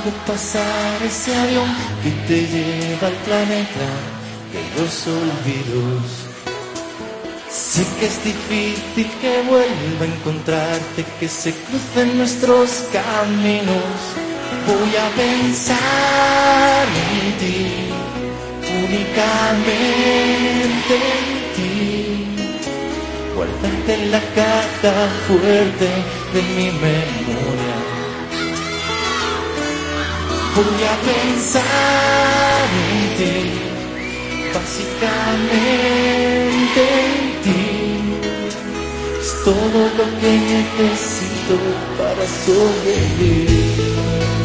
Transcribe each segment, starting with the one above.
contigo pasar ese avión que te lleva al planeta de los olvidos. Sé que es difícil que vuelva a encontrarte, que se crucen nuestros caminos. Voy a pensar en ti, únicamente en ti. Guardarte en la caja fuerte de mi memoria. Voy a pensar en ti, básicamente en ti. Es todo lo que necesito para sobrevivir.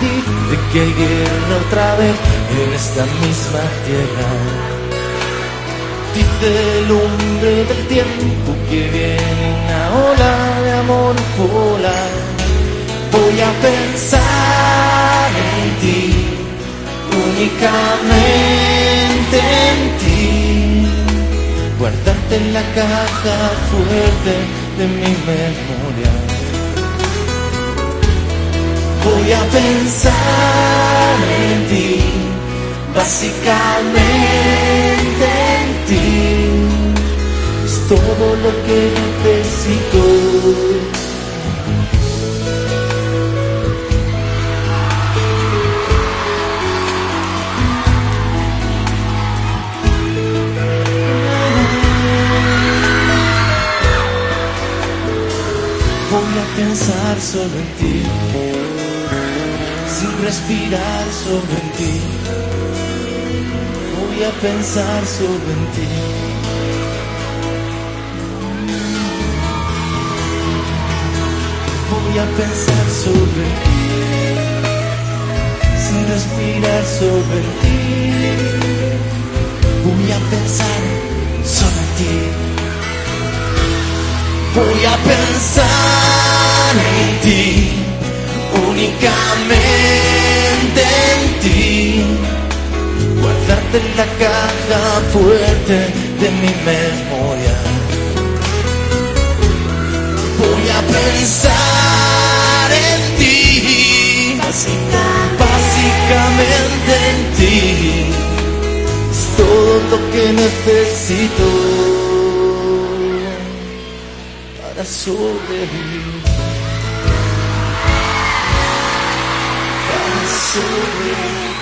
Dice que guerra otra vez en esta misma tierra. Dice el hombre del tiempo que viene una ola de amor polar. Voy a pensar en ti, únicamente en ti. Guardarte en la caja fuerte de mi memoria voy a pensar en ti, básicamente en ti. Es todo lo que necesito. Voy a pensar solo en ti sin respirar solo en ti. Voy a pensar solo en ti. Voy a pensar solo en ti. Sin respirar solo en ti. Voy a pensar solo en ti. Voy a pensar Guardarte en la caja fuerte de mi memoria. Voy a pensar en ti, básicamente en ti. Es todo lo que necesito para sobrevivir. sobre